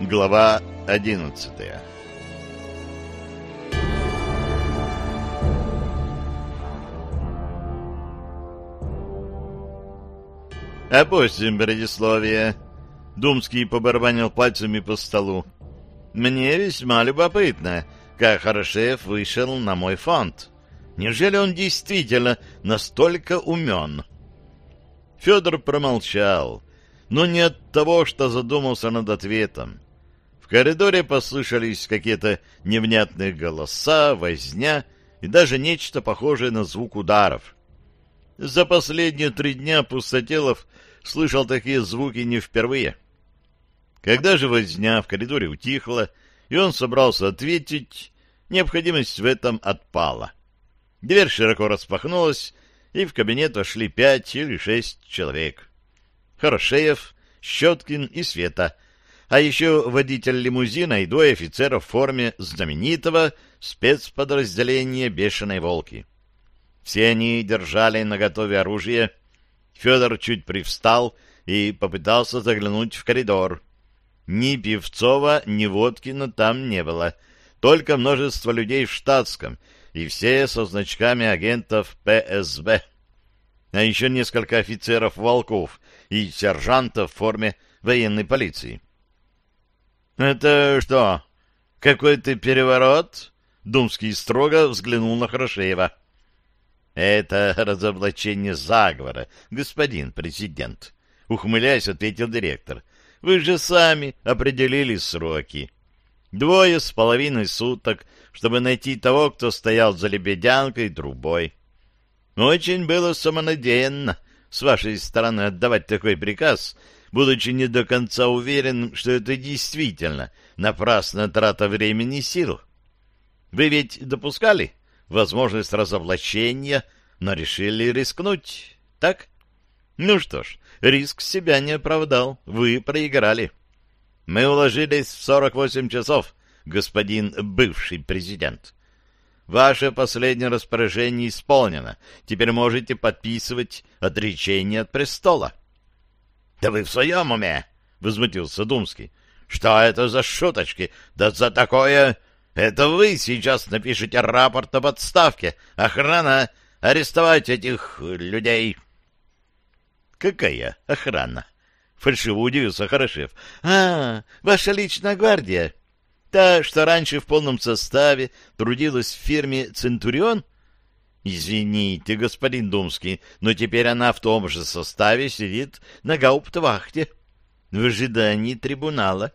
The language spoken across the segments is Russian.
Глава одиннадцатая Опустим предисловие. Думский побарабанил пальцами по столу. Мне весьма любопытно, как Хорошев вышел на мой фонд. Неужели он действительно настолько умен? Федор промолчал, но не от того, что задумался над ответом. В коридоре послышались какие-то невнятные голоса, возня и даже нечто похожее на звук ударов. За последние три дня Пустотелов слышал такие звуки не впервые. Когда же возня в коридоре утихла, и он собрался ответить, необходимость в этом отпала. Дверь широко распахнулась, и в кабинет вошли пять или шесть человек. Хорошеев, Щеткин и Света, а еще водитель лимузина и двое офицеров в форме знаменитого спецподразделения «Бешеной волки». Все они держали наготове оружие. Федор чуть привстал и попытался заглянуть в коридор. Ни Певцова, ни Водкина там не было, только множество людей в штатском, и все со значками агентов ПСБ. А еще несколько офицеров-волков и сержантов в форме военной полиции. «Это что, какой-то переворот?» Думский строго взглянул на Хорошеева. «Это разоблачение заговора, господин президент», — ухмыляясь, ответил директор. «Вы же сами определили сроки. Двое с половиной суток, чтобы найти того, кто стоял за лебедянкой и трубой. Очень было самонадеянно с вашей стороны отдавать такой приказ будучи не до конца уверен, что это действительно напрасная трата времени и сил. Вы ведь допускали возможность разоблачения, но решили рискнуть, так? Ну что ж, риск себя не оправдал, вы проиграли. Мы уложились в 48 часов, господин бывший президент. Ваше последнее распоряжение исполнено. Теперь можете подписывать отречение от престола. — да вы в своем уме? — возмутился Думский. — Что это за шуточки? Да за такое... Это вы сейчас напишите рапорт об отставке. Охрана, арестовать этих людей. — Какая охрана? — фальшиво удивился Хорошев. — А, ваша личная гвардия. Та, что раньше в полном составе трудилась в фирме «Центурион»? Извините, господин Думский, но теперь она в том же составе сидит на гауптвахте в ожидании трибунала.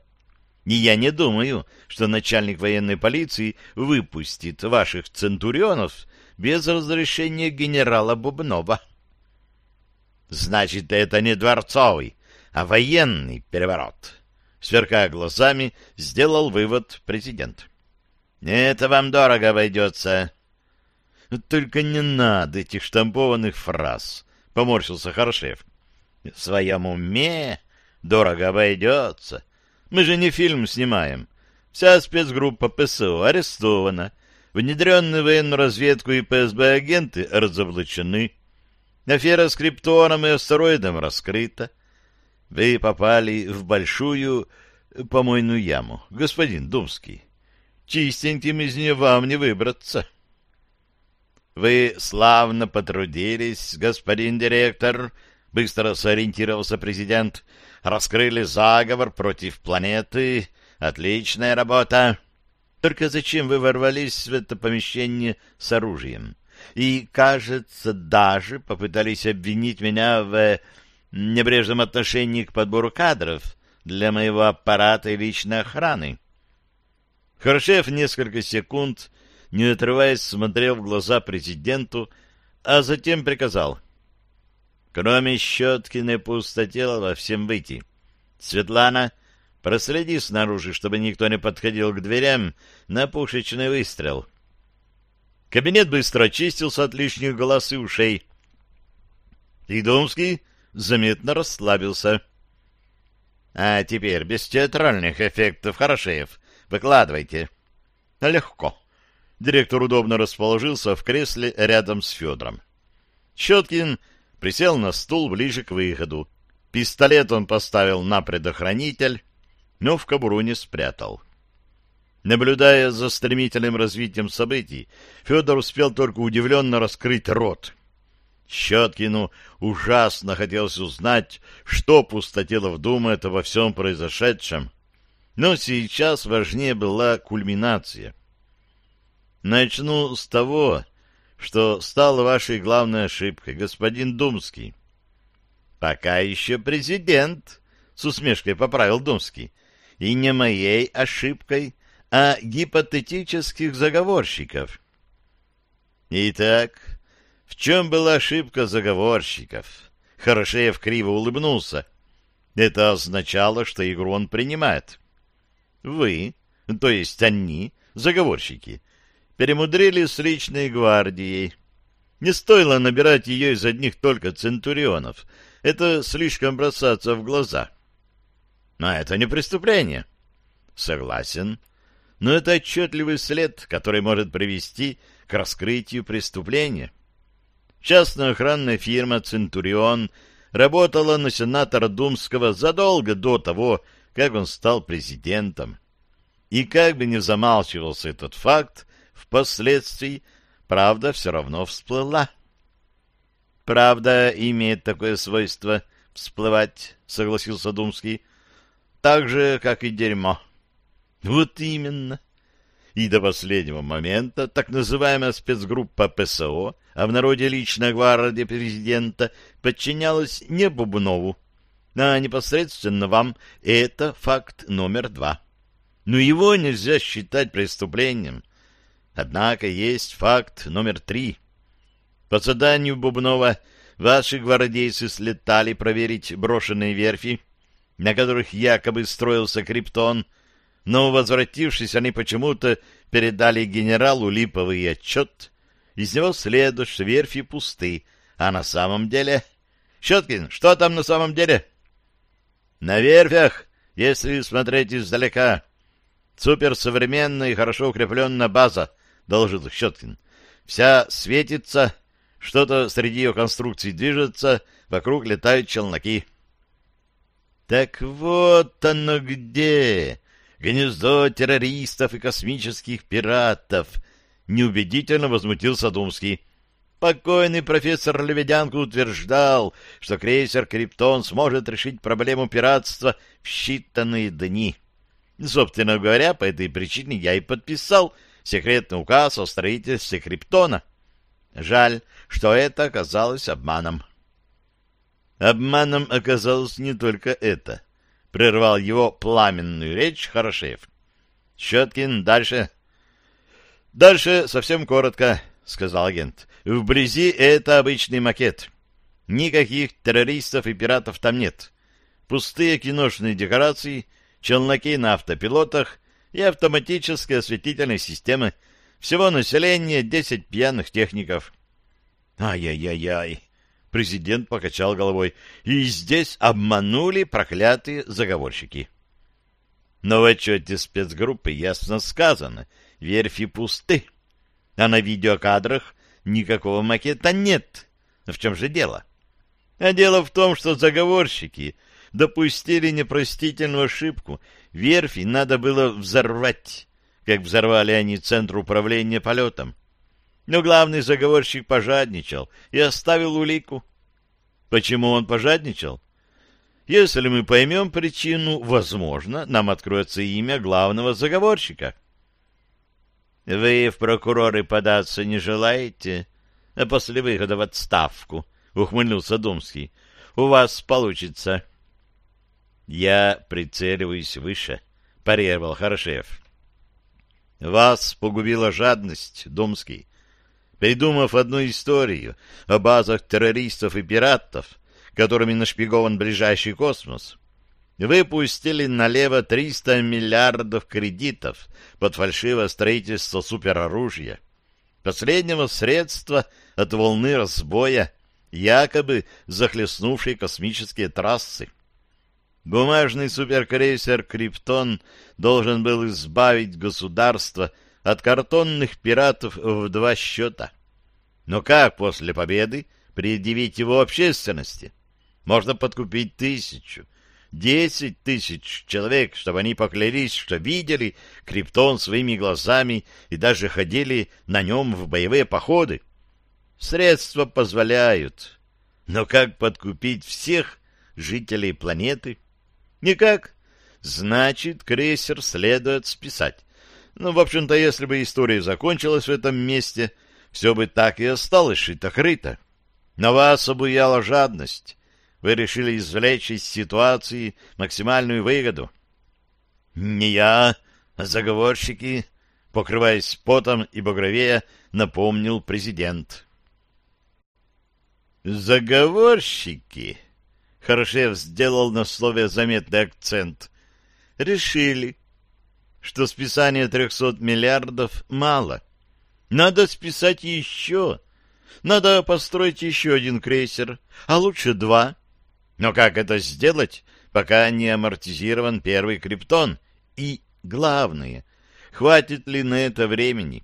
И я не думаю, что начальник военной полиции выпустит ваших центурионов без разрешения генерала Бубнова. Значит, это не дворцовый, а военный переворот. Сверкая глазами, сделал вывод президент. Это вам дорого обойдется. Только не надо этих штампованных фраз, — поморщился Харшев. — В своем уме дорого обойдется. Мы же не фильм снимаем. Вся спецгруппа ПСО арестована. Внедренные в военную разведку и ПСБ агенты разоблачены. Афера с криптоном и астероидом раскрыта. Вы попали в большую помойную яму, господин Думский. Чистеньким из нее вам не выбраться. — вы славно потрудились, господин директор, быстро сориентировался президент. Раскрыли заговор против планеты. Отличная работа. Только зачем вы ворвались в это помещение с оружием? И, кажется, даже попытались обвинить меня в небрежном отношении к подбору кадров для моего аппарата и личной охраны. Хорошев несколько секунд не отрываясь, смотрел в глаза президенту, а затем приказал. Кроме Щеткина и Пустотелова всем выйти. Светлана, проследи снаружи, чтобы никто не подходил к дверям на пушечный выстрел. Кабинет быстро очистился от лишних голос и ушей. И Думский заметно расслабился. — А теперь без театральных эффектов, Хорошеев. Выкладывайте. — Легко. Директор удобно расположился в кресле рядом с Федором. Щеткин присел на стул ближе к выходу. Пистолет он поставил на предохранитель, но в кобуру не спрятал. Наблюдая за стремительным развитием событий, Федор успел только удивленно раскрыть рот. Щеткину ужасно хотелось узнать, что Пустотелов думает обо всем произошедшем. Но сейчас важнее была кульминация. Начну с того, что стало вашей главной ошибкой, господин Думский. Пока еще президент, с усмешкой поправил Думский, и не моей ошибкой, а гипотетических заговорщиков. Итак, в чем была ошибка заговорщиков? Хорошеев криво улыбнулся. Это означало, что игру он принимает. Вы, то есть они, заговорщики, перемудрили с личной гвардией. Не стоило набирать ее из одних только центурионов. Это слишком бросаться в глаза. Но это не преступление. Согласен. Но это отчетливый след, который может привести к раскрытию преступления. Частная охранная фирма «Центурион» работала на сенатора Думского задолго до того, как он стал президентом. И как бы ни замалчивался этот факт, Впоследствии правда все равно всплыла. Правда имеет такое свойство всплывать, согласился Думский, так же, как и дерьмо. Вот именно. И до последнего момента так называемая спецгруппа ПСО, а в народе личная гвардия президента, подчинялась не Бубнову, а непосредственно вам. Это факт номер два. Но его нельзя считать преступлением. Однако есть факт номер три. По заданию Бубнова ваши гвардейцы слетали проверить брошенные верфи, на которых якобы строился Криптон, но, возвратившись, они почему-то передали генералу липовый отчет. Из него следует, что верфи пусты, а на самом деле... Щеткин, что там на самом деле? На верфях, если смотреть издалека, суперсовременная и хорошо укрепленная база, доложил Щеткин. Вся светится, что-то среди ее конструкций движется, вокруг летают челноки. Так вот оно где! Гнездо террористов и космических пиратов! Неубедительно возмутился Думский. Покойный профессор Леведянко утверждал, что крейсер «Криптон» сможет решить проблему пиратства в считанные дни. Собственно говоря, по этой причине я и подписал секретный указ о строительстве Криптона. Жаль, что это оказалось обманом. Обманом оказалось не только это. Прервал его пламенную речь Хорошеев. Щеткин, дальше. Дальше совсем коротко, сказал агент. Вблизи это обычный макет. Никаких террористов и пиратов там нет. Пустые киношные декорации, челноки на автопилотах и автоматическая осветительная система. Всего население десять пьяных техников. Ай-яй-яй-яй. Президент покачал головой. И здесь обманули проклятые заговорщики. Но в отчете спецгруппы ясно сказано. Верфи пусты. А на видеокадрах никакого макета нет. В чем же дело? А дело в том, что заговорщики допустили непростительную ошибку верфи надо было взорвать, как взорвали они центр управления полетом. Но главный заговорщик пожадничал и оставил улику. Почему он пожадничал? Если мы поймем причину, возможно, нам откроется имя главного заговорщика. Вы в прокуроры податься не желаете? А после выхода в отставку, — ухмыльнулся Думский. — У вас получится. Я прицеливаюсь выше, парировал Хорошев. Вас погубила жадность, Думский. Придумав одну историю о базах террористов и пиратов, которыми нашпигован ближайший космос, вы пустили налево 300 миллиардов кредитов под фальшивое строительство супероружия, последнего средства от волны разбоя якобы захлестнувшей космические трассы. Бумажный суперкрейсер «Криптон» должен был избавить государство от картонных пиратов в два счета. Но как после победы предъявить его общественности? Можно подкупить тысячу, десять тысяч человек, чтобы они поклялись, что видели Криптон своими глазами и даже ходили на нем в боевые походы. Средства позволяют. Но как подкупить всех жителей планеты? Никак. Значит, крейсер следует списать. Ну, в общем-то, если бы история закончилась в этом месте, все бы так и осталось шито-крыто. На вас обуяла жадность. Вы решили извлечь из ситуации максимальную выгоду. Не я, а заговорщики, покрываясь потом и багровея, напомнил президент. Заговорщики, Хорошев сделал на слове заметный акцент, решили, что списание трехсот миллиардов мало. Надо списать еще. Надо построить еще один крейсер, а лучше два. Но как это сделать, пока не амортизирован первый криптон? И главное, хватит ли на это времени?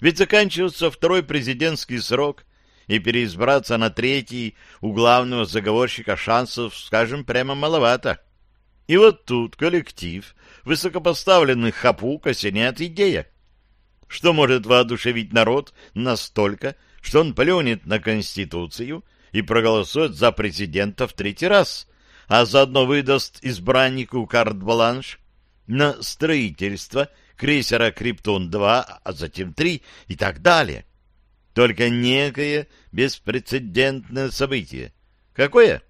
Ведь заканчивается второй президентский срок, и переизбраться на третий у главного заговорщика шансов, скажем, прямо маловато. И вот тут коллектив высокопоставленных хапук осеняет идея. Что может воодушевить народ настолько, что он плюнет на Конституцию и проголосует за президента в третий раз, а заодно выдаст избраннику карт-бланш на строительство крейсера «Криптон-2», а затем «3» и так далее. Только некое беспрецедентное событие. Какое?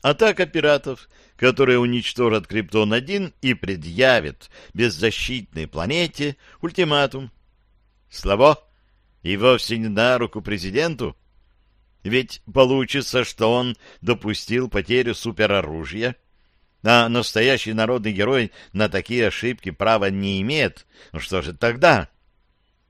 Атака пиратов, которые уничтожат Криптон-1 и предъявят беззащитной планете ультиматум. Слабо? И вовсе не на руку президенту? Ведь получится, что он допустил потерю супероружия, а настоящий народный герой на такие ошибки права не имеет. Ну что же тогда?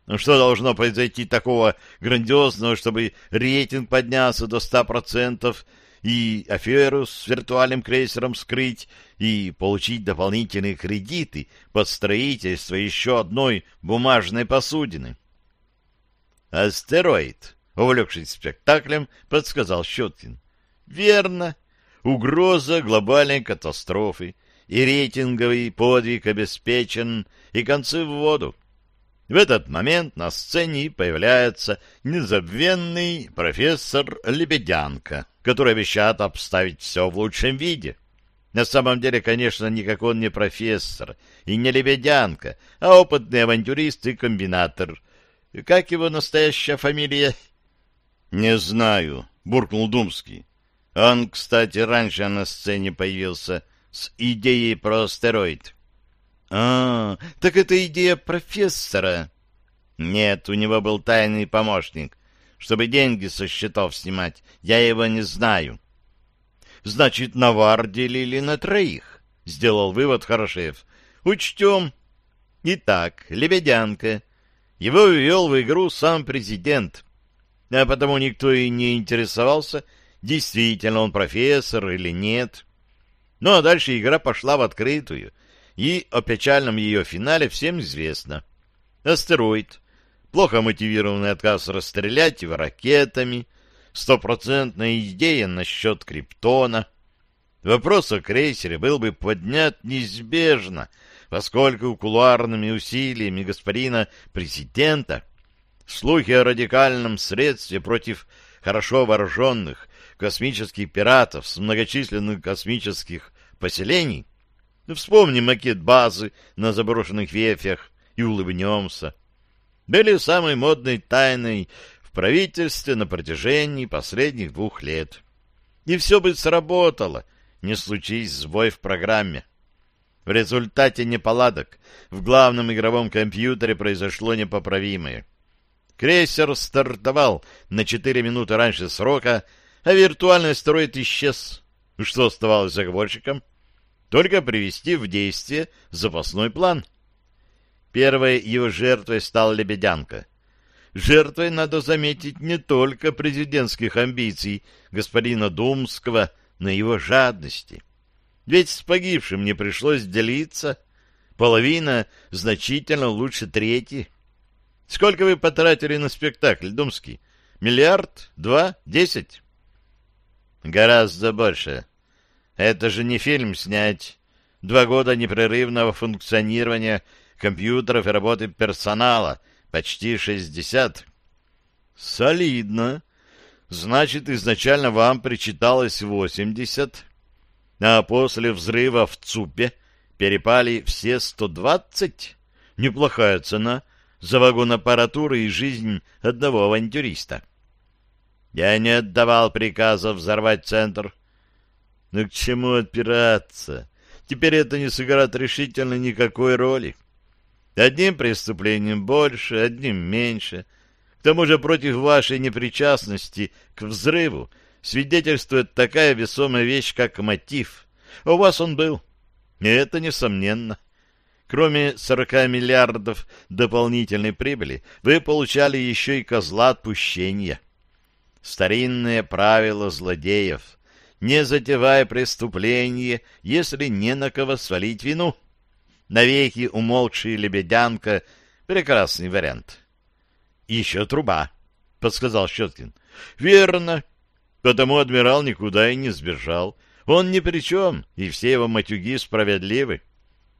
Ну что должно произойти такого грандиозного, чтобы рейтинг поднялся до ста процентов и аферу с виртуальным крейсером скрыть и получить дополнительные кредиты под строительство еще одной бумажной посудины? «Астероид», увлекшись спектаклем, подсказал Щеткин. «Верно. Угроза глобальной катастрофы, и рейтинговый подвиг обеспечен, и концы в воду. В этот момент на сцене появляется незабвенный профессор Лебедянка, который обещает обставить все в лучшем виде. На самом деле, конечно, никакой он не профессор и не Лебедянка, а опытный авантюрист и комбинатор. Как его настоящая фамилия? — Не знаю, — буркнул Думский. Он, кстати, раньше на сцене появился с идеей про астероид. А, так это идея профессора. Нет, у него был тайный помощник, чтобы деньги со счетов снимать. Я его не знаю. Значит, навар делили на троих, сделал вывод Хорошев. Учтем. Итак, Лебедянка. Его ввел в игру сам президент. А потому никто и не интересовался, действительно он профессор или нет. Ну а дальше игра пошла в открытую — и о печальном ее финале всем известно. Астероид, плохо мотивированный отказ расстрелять его ракетами, стопроцентная идея насчет Криптона. Вопрос о крейсере был бы поднят неизбежно, поскольку кулуарными усилиями господина президента слухи о радикальном средстве против хорошо вооруженных космических пиратов с многочисленных космических поселений вспомним макет базы на заброшенных ветвях и улыбнемся. Были самой модной тайной в правительстве на протяжении последних двух лет. И все бы сработало, не случись сбой в программе. В результате неполадок в главном игровом компьютере произошло непоправимое. Крейсер стартовал на четыре минуты раньше срока, а виртуальный астероид исчез. Что оставалось заговорщикам? — только привести в действие запасной план. Первой его жертвой стал Лебедянка. жертвой, надо заметить, не только президентских амбиций господина Думского, но его жадности. Ведь с погибшим не пришлось делиться, половина значительно лучше трети. Сколько вы потратили на спектакль, Думский? Миллиард? Два? Десять? Гораздо больше. Это же не фильм снять. Два года непрерывного функционирования компьютеров и работы персонала. Почти шестьдесят. Солидно. Значит, изначально вам причиталось восемьдесят, а после взрыва в ЦУПе перепали все сто двадцать? Неплохая цена за вагон аппаратуры и жизнь одного авантюриста. Я не отдавал приказа взорвать центр. Но к чему отпираться? Теперь это не сыграет решительно никакой роли. Одним преступлением больше, одним меньше. К тому же против вашей непричастности к взрыву свидетельствует такая весомая вещь, как мотив. У вас он был. И это несомненно. Кроме 40 миллиардов дополнительной прибыли, вы получали еще и козла отпущения. Старинное правило злодеев. Не затевая преступление, если не на кого свалить вину. Навеки умолкший лебедянка — прекрасный вариант. — Еще труба, — подсказал Щеткин. — Верно. Потому адмирал никуда и не сбежал. Он ни при чем, и все его матюги справедливы.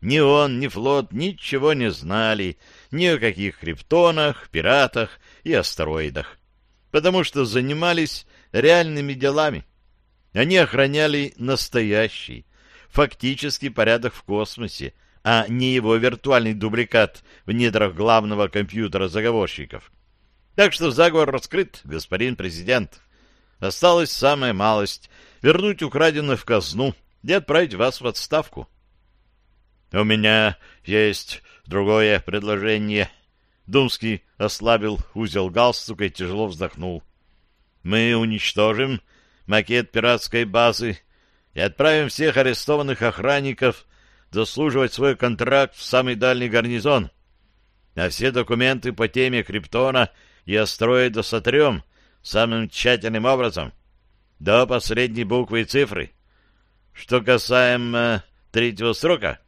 Ни он, ни флот ничего не знали ни о каких криптонах, пиратах и астероидах потому что занимались реальными делами. Они охраняли настоящий, фактический порядок в космосе, а не его виртуальный дубликат в недрах главного компьютера заговорщиков. Так что заговор раскрыт, господин президент. Осталась самая малость — вернуть украденное в казну и отправить вас в отставку. — У меня есть другое предложение, Думский ослабил узел галстука и тяжело вздохнул. «Мы уничтожим макет пиратской базы и отправим всех арестованных охранников дослуживать свой контракт в самый дальний гарнизон. А все документы по теме Криптона и астероида сотрем самым тщательным образом, до последней буквы и цифры. Что касаемо третьего срока,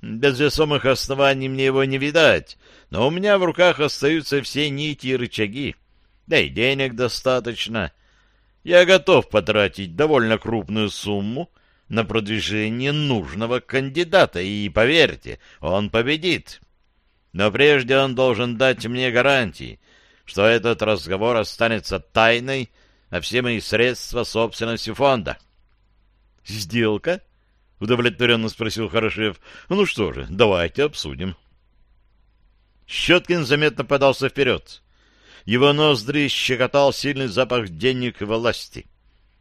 без весомых оснований мне его не видать, но у меня в руках остаются все нити и рычаги. Да и денег достаточно. Я готов потратить довольно крупную сумму на продвижение нужного кандидата, и, поверьте, он победит. Но прежде он должен дать мне гарантии, что этот разговор останется тайной, а все мои средства — собственностью фонда. «Сделка?» — удовлетворенно спросил Хорошев. — Ну что же, давайте обсудим. Щеткин заметно подался вперед. Его ноздри щекотал сильный запах денег и власти.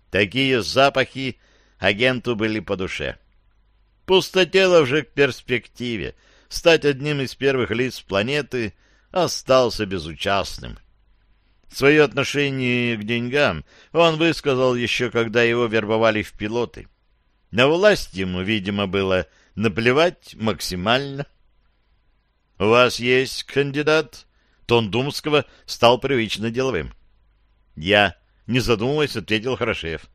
Такие запахи агенту были по душе. Пустотелов же к перспективе стать одним из первых лиц планеты остался безучастным. Свое отношение к деньгам он высказал еще, когда его вербовали в пилоты. На власть ему, видимо, было наплевать максимально. — У вас есть кандидат? Тон Думского стал привычно деловым. — Я, не задумываясь, ответил Хорошев.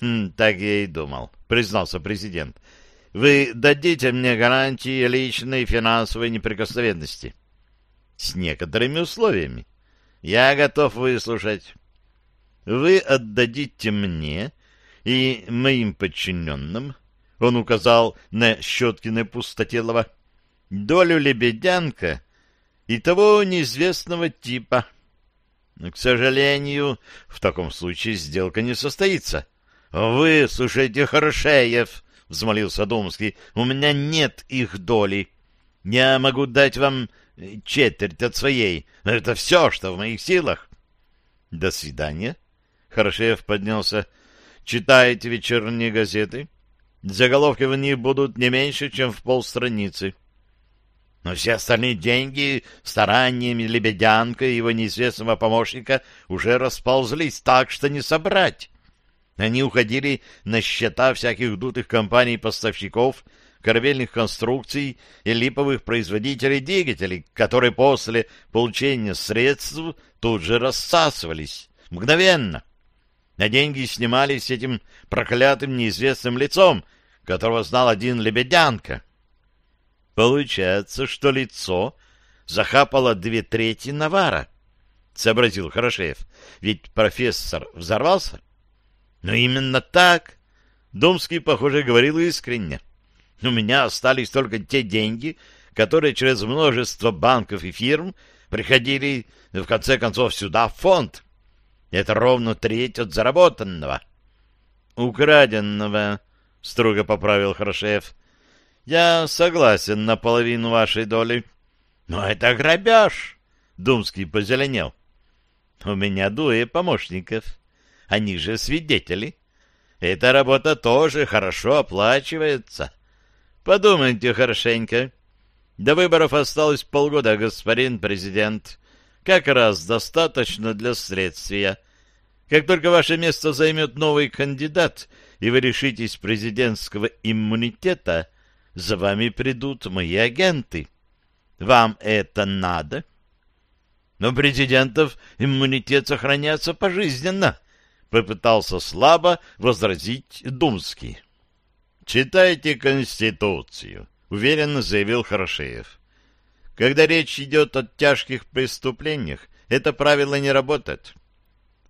«Хм, — Так я и думал, — признался президент. — Вы дадите мне гарантии личной финансовой неприкосновенности? — С некоторыми условиями. Я готов выслушать. Вы отдадите мне и моим подчиненным, он указал на Щеткина Пустотелова, долю лебедянка и того неизвестного типа. К сожалению, в таком случае сделка не состоится. — Вы, слушайте, Хорошеев, — взмолился Думский, — у меня нет их доли. Я могу дать вам четверть от своей, но это все, что в моих силах. — До свидания. Хорошеев поднялся. Читаете вечерние газеты? Заголовки в них будут не меньше, чем в полстраницы. Но все остальные деньги стараниями Лебедянка и его неизвестного помощника уже расползлись так, что не собрать. Они уходили на счета всяких дутых компаний-поставщиков, корабельных конструкций и липовых производителей двигателей, которые после получения средств тут же рассасывались. Мгновенно. На деньги снимались этим проклятым неизвестным лицом, которого знал один Лебедянка. Получается, что лицо захапало две трети навара, — сообразил Хорошеев. Ведь профессор взорвался. Но именно так. Домский, похоже, говорил искренне. У меня остались только те деньги, которые через множество банков и фирм приходили, в конце концов, сюда, в фонд. Это ровно треть от заработанного. Украденного, — строго поправил Хорошев. Я согласен на половину вашей доли. Но это грабеж, — Думский позеленел. У меня двое помощников. Они же свидетели. Эта работа тоже хорошо оплачивается. Подумайте хорошенько. До выборов осталось полгода, господин президент. Как раз достаточно для следствия. Как только ваше место займет новый кандидат, и вы решитесь президентского иммунитета, за вами придут мои агенты. Вам это надо? Но президентов иммунитет сохраняется пожизненно, попытался слабо возразить Думский. Читайте Конституцию, уверенно заявил Хорошеев. Когда речь идет о тяжких преступлениях, это правило не работает.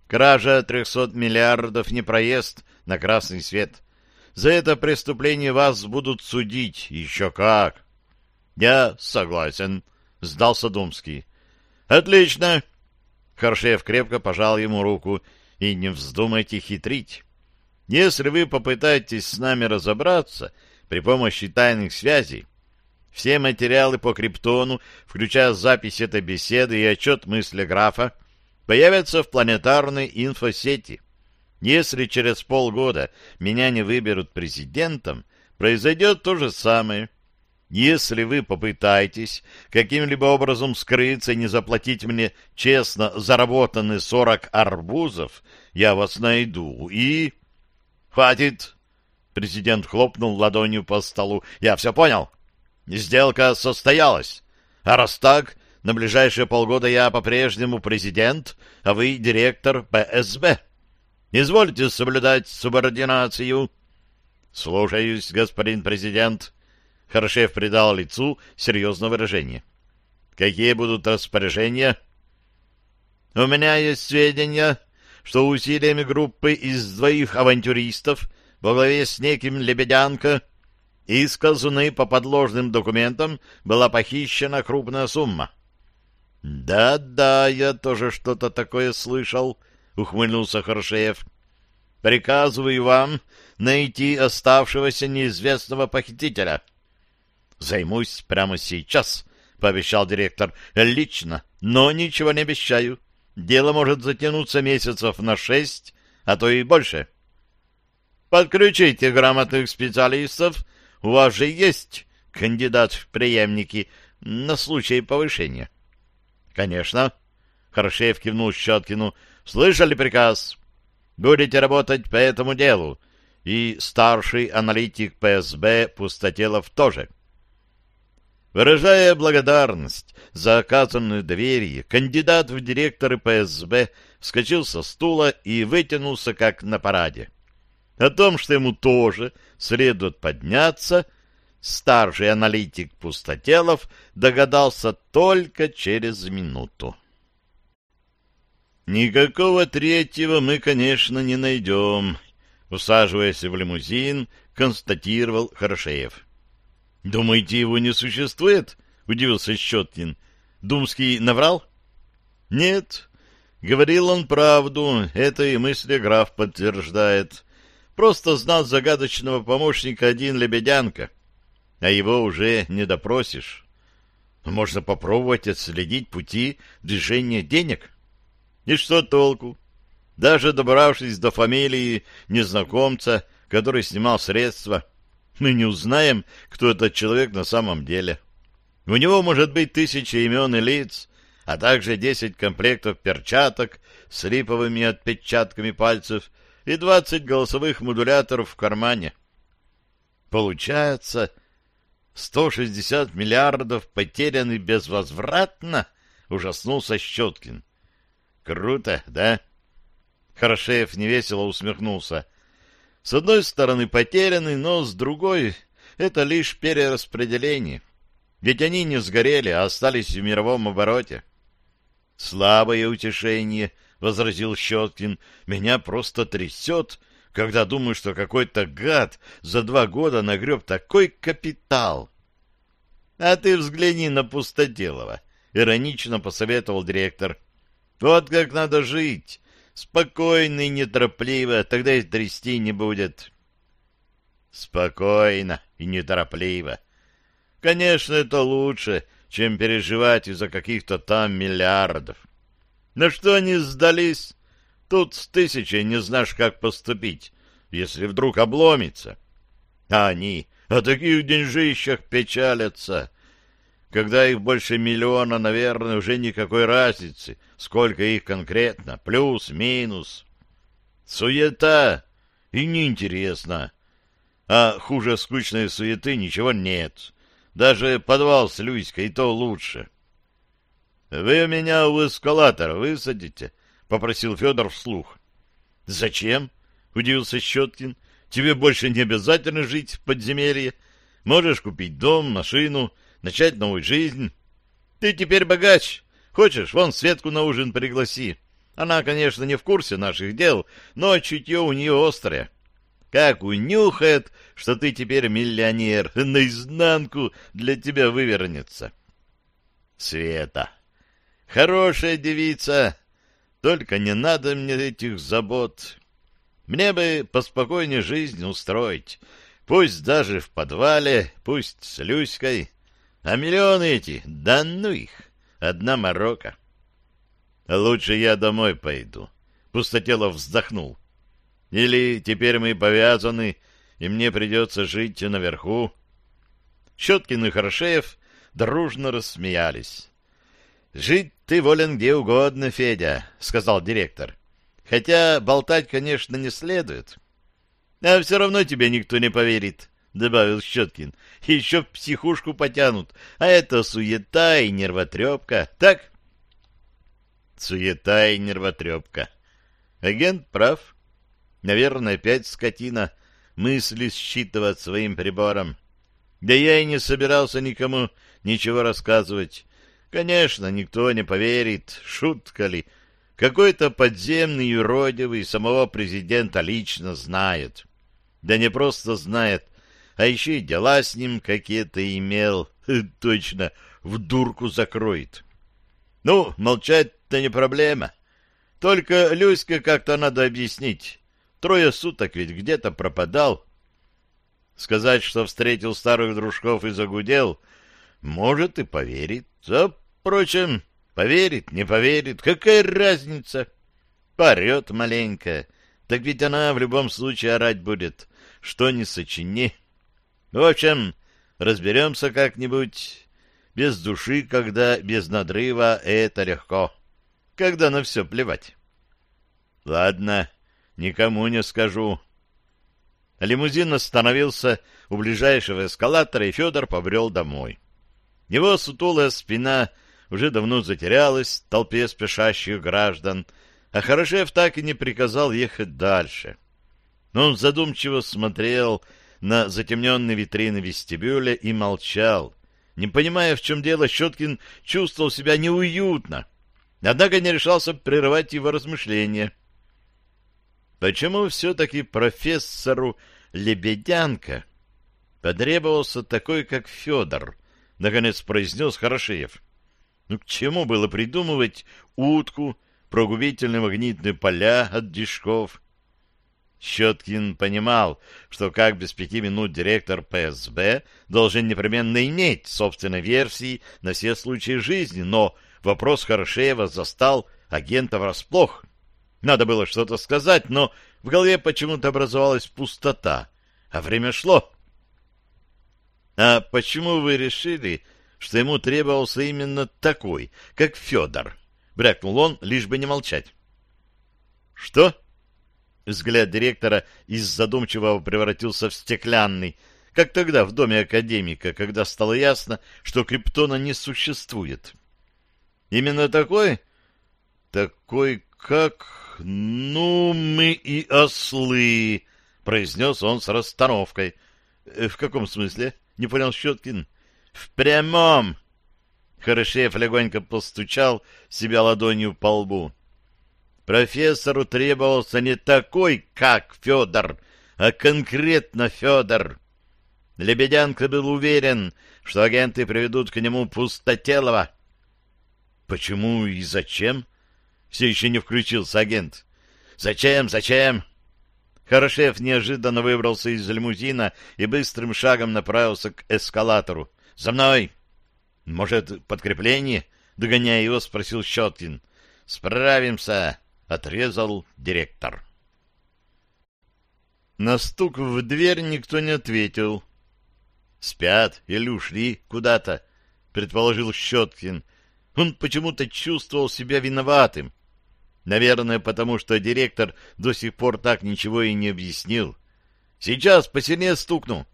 Кража 300 миллиардов не проезд на красный свет. За это преступление вас будут судить. Еще как. Я согласен, сдался Думский. Отлично. Харшев крепко пожал ему руку. И не вздумайте хитрить. Если вы попытаетесь с нами разобраться при помощи тайных связей, все материалы по криптону, включая запись этой беседы и отчет мысли графа, появятся в планетарной инфосети. Если через полгода меня не выберут президентом, произойдет то же самое. Если вы попытаетесь каким-либо образом скрыться и не заплатить мне честно заработанные сорок арбузов, я вас найду и... Хватит! Президент хлопнул ладонью по столу. Я все понял. Сделка состоялась. А раз так, на ближайшие полгода я по-прежнему президент, а вы директор ПСБ. Извольте соблюдать субординацию. Слушаюсь, господин президент. Хорошев придал лицу серьезное выражение. Какие будут распоряжения? У меня есть сведения, что усилиями группы из двоих авантюристов во главе с неким Лебедянко из казуны по подложным документам была похищена крупная сумма. «Да-да, я тоже что-то такое слышал», — ухмыльнулся Хорошеев. «Приказываю вам найти оставшегося неизвестного похитителя». «Займусь прямо сейчас», — пообещал директор. «Лично, но ничего не обещаю. Дело может затянуться месяцев на шесть, а то и больше». «Подключите грамотных специалистов. У вас же есть кандидат в преемники на случай повышения». Конечно. Хорошеев кивнул Щеткину. Слышали приказ? Будете работать по этому делу. И старший аналитик ПСБ Пустотелов тоже. Выражая благодарность за оказанное доверие, кандидат в директоры ПСБ вскочил со стула и вытянулся, как на параде. О том, что ему тоже следует подняться, — старший аналитик Пустотелов догадался только через минуту. «Никакого третьего мы, конечно, не найдем», — усаживаясь в лимузин, констатировал Хорошеев. «Думаете, его не существует?» — удивился Щеткин. «Думский наврал?» «Нет», — говорил он правду, это и мысли граф подтверждает. «Просто знал загадочного помощника один Лебедянка» а его уже не допросишь. Можно попробовать отследить пути движения денег. И что толку? Даже добравшись до фамилии незнакомца, который снимал средства, мы не узнаем, кто этот человек на самом деле. У него может быть тысяча имен и лиц, а также десять комплектов перчаток с липовыми отпечатками пальцев и двадцать голосовых модуляторов в кармане. Получается, 160 миллиардов потеряны безвозвратно? Ужаснулся Щеткин. Круто, да? Хорошеев невесело усмехнулся. С одной стороны потеряны, но с другой это лишь перераспределение. Ведь они не сгорели, а остались в мировом обороте. Слабое утешение, — возразил Щеткин, — меня просто трясет, когда думаю, что какой-то гад за два года нагреб такой капитал. — А ты взгляни на Пустотелова, — иронично посоветовал директор. — Вот как надо жить, спокойно и неторопливо, тогда и трясти не будет. — Спокойно и неторопливо. Конечно, это лучше, чем переживать из-за каких-то там миллиардов. На что они сдались? Тут с тысячей не знаешь, как поступить, если вдруг обломится. А они о таких деньжищах печалятся. Когда их больше миллиона, наверное, уже никакой разницы, сколько их конкретно, плюс, минус. Суета и неинтересно. А хуже скучной суеты ничего нет. Даже подвал с Люськой, и то лучше. — Вы меня у эскалатора высадите? — попросил Федор вслух. — Зачем? — удивился Щеткин. — Тебе больше не обязательно жить в подземелье. Можешь купить дом, машину, начать новую жизнь. Ты теперь богач. Хочешь, вон Светку на ужин пригласи. Она, конечно, не в курсе наших дел, но чутье у нее острое. Как унюхает, что ты теперь миллионер, наизнанку для тебя вывернется. Света. Хорошая девица, только не надо мне этих забот. Мне бы поспокойнее жизнь устроить, пусть даже в подвале, пусть с Люськой. А миллионы эти, да ну их, одна морока. Лучше я домой пойду. Пустотелов вздохнул. Или теперь мы повязаны, и мне придется жить наверху. Щеткин и Хорошеев дружно рассмеялись. — Жить ты волен где угодно, Федя, — сказал директор. — Хотя болтать, конечно, не следует. — А все равно тебе никто не поверит, — добавил Щеткин. — Еще в психушку потянут, а это суета и нервотрепка, так? — Суета и нервотрепка. Агент прав. Наверное, опять скотина мысли считывать своим прибором. Да я и не собирался никому ничего рассказывать. Конечно, никто не поверит, шутка ли. Какой-то подземный юродивый самого президента лично знает. Да не просто знает, а еще и дела с ним какие-то имел. Точно, в дурку закроет. Ну, молчать-то не проблема. Только Люське как-то надо объяснить. Трое суток ведь где-то пропадал. Сказать, что встретил старых дружков и загудел, может и поверит. А, впрочем, поверит, не поверит, какая разница? Порет маленько. Так ведь она в любом случае орать будет, что не сочини. В общем, разберемся как-нибудь. Без души, когда без надрыва, это легко. Когда на все плевать. Ладно, Никому не скажу. Лимузин остановился у ближайшего эскалатора, и Федор побрел домой. Его сутулая спина уже давно затерялась в толпе спешащих граждан, а Хорошев так и не приказал ехать дальше. Но он задумчиво смотрел на затемненные витрины вестибюля и молчал. Не понимая, в чем дело, Щеткин чувствовал себя неуютно, однако не решался прерывать его размышления. Почему все-таки профессору Лебедянка потребовался такой, как Федор, наконец произнес Хорошеев. Ну, к чему было придумывать утку, прогубительные магнитные поля от дешков? Щеткин понимал, что как без пяти минут директор ПСБ должен непременно иметь собственной версии на все случаи жизни, но вопрос Хорошеева застал агента врасплох. Надо было что-то сказать, но в голове почему-то образовалась пустота, а время шло. — А почему вы решили, что ему требовался именно такой, как Федор? — брякнул он, лишь бы не молчать. — Что? Взгляд директора из задумчивого превратился в стеклянный. как тогда в доме академика, когда стало ясно, что криптона не существует. Именно такой? Такой как... Ну, мы и ослы, произнес он с расстановкой. «Э, в каком смысле? Не понял Щеткин. В прямом. Хорошев легонько постучал себя ладонью по лбу. Профессору требовался не такой, как Федор, а конкретно Федор. Лебедянка был уверен, что агенты приведут к нему Пустотелова. Почему и зачем? Все еще не включился агент. Зачем, зачем? Хорошев неожиданно выбрался из лимузина и быстрым шагом направился к эскалатору. «За мной!» «Может, подкрепление?» — догоняя его, спросил Щеткин. «Справимся!» — отрезал директор. На стук в дверь никто не ответил. «Спят или ушли куда-то», — предположил Щеткин. Он почему-то чувствовал себя виноватым. Наверное, потому что директор до сих пор так ничего и не объяснил. «Сейчас посильнее стукну».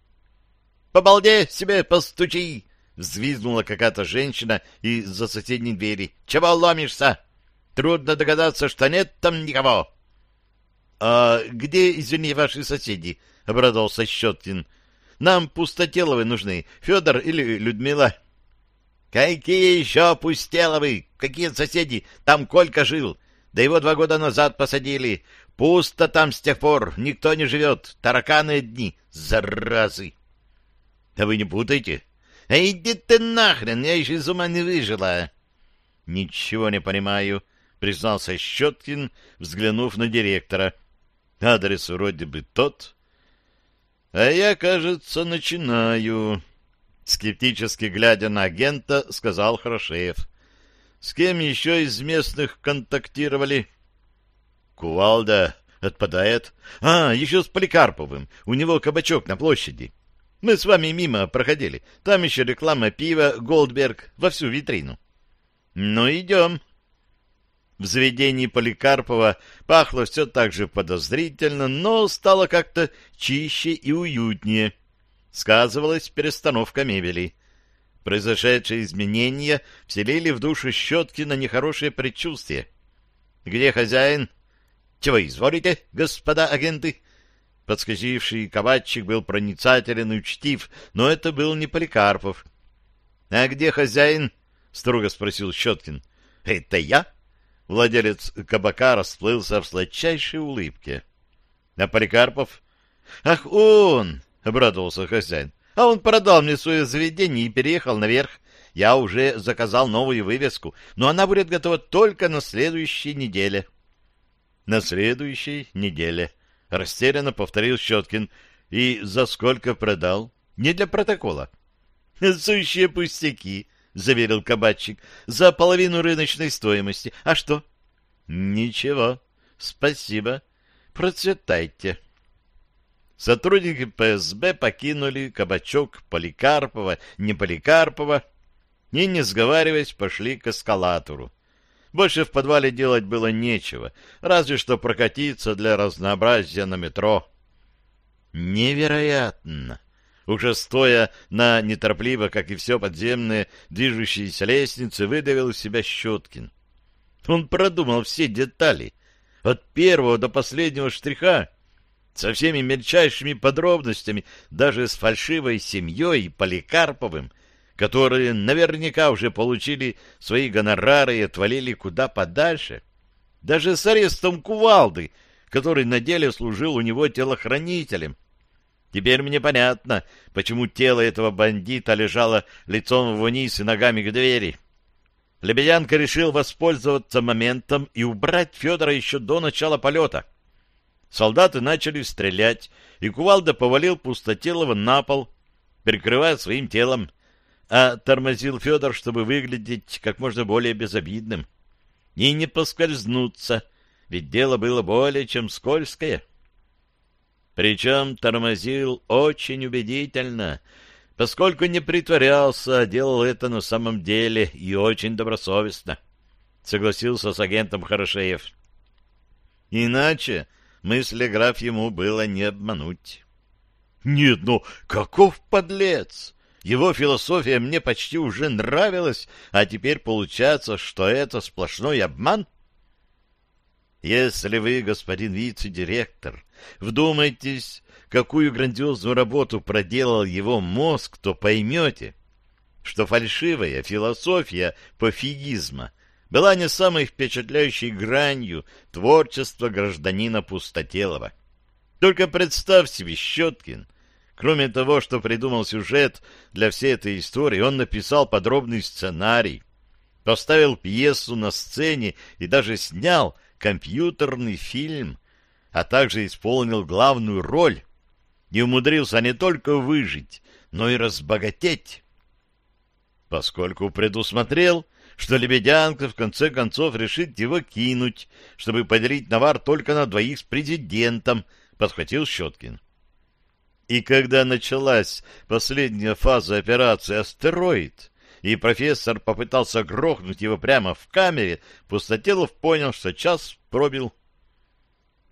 «По себе постучи!» — взвизгнула какая-то женщина из-за соседней двери. «Чего ломишься? Трудно догадаться, что нет там никого». «А где, извини, ваши соседи?» — обрадовался Щеткин. Нам пустотеловы нужны, Федор или Людмила. — Какие еще пустеловы? Какие соседи? Там Колька жил. Да его два года назад посадили. Пусто там с тех пор. Никто не живет. Тараканы дни. Заразы. — Да вы не путайте. — А иди ты нахрен, я еще из ума не выжила. — Ничего не понимаю, — признался Щеткин, взглянув на директора. Адрес вроде бы тот, а я, кажется, начинаю. Скептически глядя на агента, сказал Хорошеев. С кем еще из местных контактировали? Кувалда отпадает. А, еще с Поликарповым. У него кабачок на площади. Мы с вами мимо проходили. Там еще реклама пива «Голдберг» во всю витрину. Ну, идем. В заведении Поликарпова пахло все так же подозрительно, но стало как-то чище и уютнее. Сказывалась перестановка мебели. Произошедшие изменения вселили в душу Щеткина нехорошее предчувствие. «Где хозяин?» «Чего изволите, господа агенты?» Подскочивший кабачик был проницателен и учтив, но это был не Поликарпов. «А где хозяин?» — строго спросил Щеткин. «Это я?» Владелец кабака расплылся в сладчайшей улыбке. — А Поликарпов? — Ах, он! — обрадовался хозяин. — А он продал мне свое заведение и переехал наверх. Я уже заказал новую вывеску, но она будет готова только на следующей неделе. — На следующей неделе, — растерянно повторил Щеткин. — И за сколько продал? Не для протокола. — Сущие пустяки, — заверил кабачик, — за половину рыночной стоимости. А что? — Ничего. Спасибо. Процветайте. Сотрудники ПСБ покинули кабачок Поликарпова, не Поликарпова, и, не сговариваясь, пошли к эскалатору. Больше в подвале делать было нечего, разве что прокатиться для разнообразия на метро. Невероятно! Уже стоя на неторопливо, как и все подземные, движущиеся лестницы, выдавил из себя Щеткин. Он продумал все детали, от первого до последнего штриха, со всеми мельчайшими подробностями, даже с фальшивой семьей Поликарповым, которые наверняка уже получили свои гонорары и отвалили куда подальше, даже с арестом кувалды, который на деле служил у него телохранителем, Теперь мне понятно, почему тело этого бандита лежало лицом вниз и ногами к двери. Лебедянка решил воспользоваться моментом и убрать Федора еще до начала полета. Солдаты начали стрелять, и Кувалда повалил Пустотелова на пол, прикрывая своим телом, а тормозил Федор, чтобы выглядеть как можно более безобидным. И не поскользнуться, ведь дело было более чем скользкое. Причем тормозил очень убедительно, поскольку не притворялся, а делал это на самом деле и очень добросовестно. Согласился с агентом Хорошеев. Иначе мысли граф ему было не обмануть. Нет, ну каков подлец! Его философия мне почти уже нравилась, а теперь получается, что это сплошной обман? Если вы, господин вице-директор, вдумайтесь, какую грандиозную работу проделал его мозг, то поймете, что фальшивая философия пофигизма была не самой впечатляющей гранью творчества гражданина Пустотелова. Только представь себе, Щеткин, кроме того, что придумал сюжет для всей этой истории, он написал подробный сценарий, поставил пьесу на сцене и даже снял компьютерный фильм, а также исполнил главную роль и умудрился не только выжить, но и разбогатеть. Поскольку предусмотрел, что Лебедянка в конце концов решит его кинуть, чтобы поделить навар только на двоих с президентом, подхватил Щеткин. И когда началась последняя фаза операции «Астероид», и профессор попытался грохнуть его прямо в камере, Пустотелов понял, что час пробил.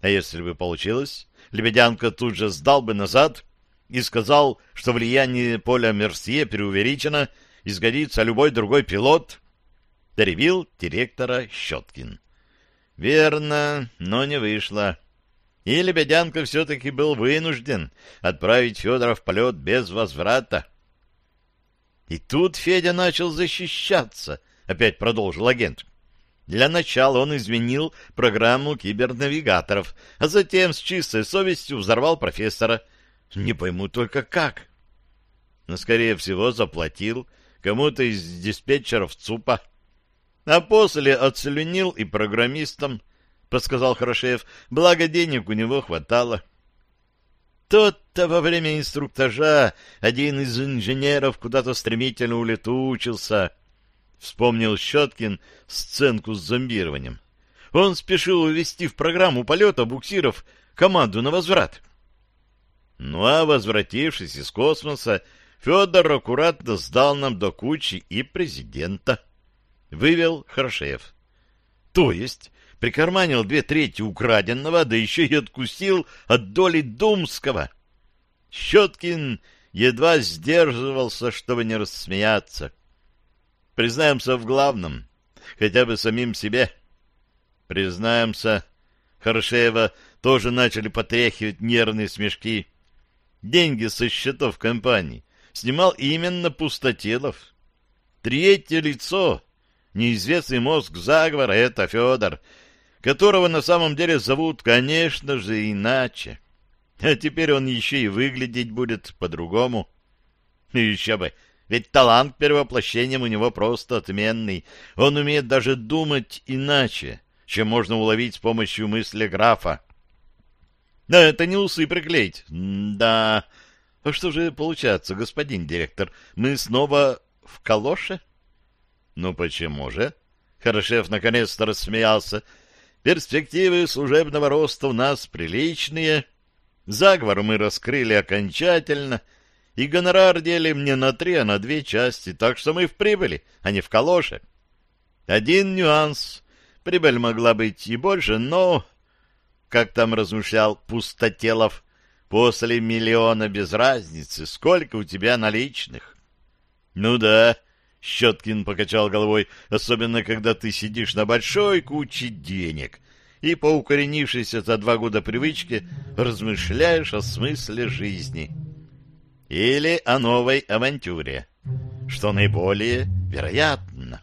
А если бы получилось, Лебедянка тут же сдал бы назад и сказал, что влияние поля Мерсье преувеличено, и сгодится любой другой пилот, перебил директора Щеткин. Верно, но не вышло. И Лебедянка все-таки был вынужден отправить Федора в полет без возврата. И тут Федя начал защищаться, опять продолжил агент. Для начала он изменил программу кибернавигаторов, а затем с чистой совестью взорвал профессора. Не пойму только как. Но, скорее всего, заплатил кому-то из диспетчеров ЦУПа. А после отслюнил и программистам, подсказал Хорошеев, благо денег у него хватало. Тот-то во время инструктажа один из инженеров куда-то стремительно улетучился. Вспомнил Щеткин сценку с зомбированием. Он спешил увести в программу полета буксиров команду на возврат. Ну а возвратившись из космоса, Федор аккуратно сдал нам до кучи и президента. Вывел Хорошеев. То есть прикарманил две трети украденного, да еще и откусил от доли Думского. Щеткин едва сдерживался, чтобы не рассмеяться. Признаемся в главном, хотя бы самим себе. Признаемся, Хорошеева тоже начали потряхивать нервные смешки. Деньги со счетов компании снимал именно Пустотелов. Третье лицо, неизвестный мозг заговора, это Федор, которого на самом деле зовут, конечно же, иначе. А теперь он еще и выглядеть будет по-другому. Еще бы, ведь талант перевоплощением у него просто отменный. Он умеет даже думать иначе, чем можно уловить с помощью мысли графа. Да, это не усы приклеить. Да. А что же получается, господин директор? Мы снова в калоше? Ну почему же? Хорошев наконец-то рассмеялся. Перспективы служебного роста у нас приличные. Заговор мы раскрыли окончательно, и гонорар делим не на три, а на две части, так что мы в прибыли, а не в калоше. Один нюанс. Прибыль могла быть и больше, но, как там размышлял Пустотелов, после миллиона без разницы, сколько у тебя наличных. Ну да, Щеткин покачал головой, особенно когда ты сидишь на большой куче денег и по укоренившейся за два года привычке размышляешь о смысле жизни. Или о новой авантюре, что наиболее вероятно.